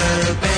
Mr. Ben.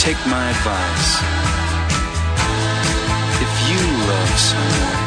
Take my advice. If you love someone,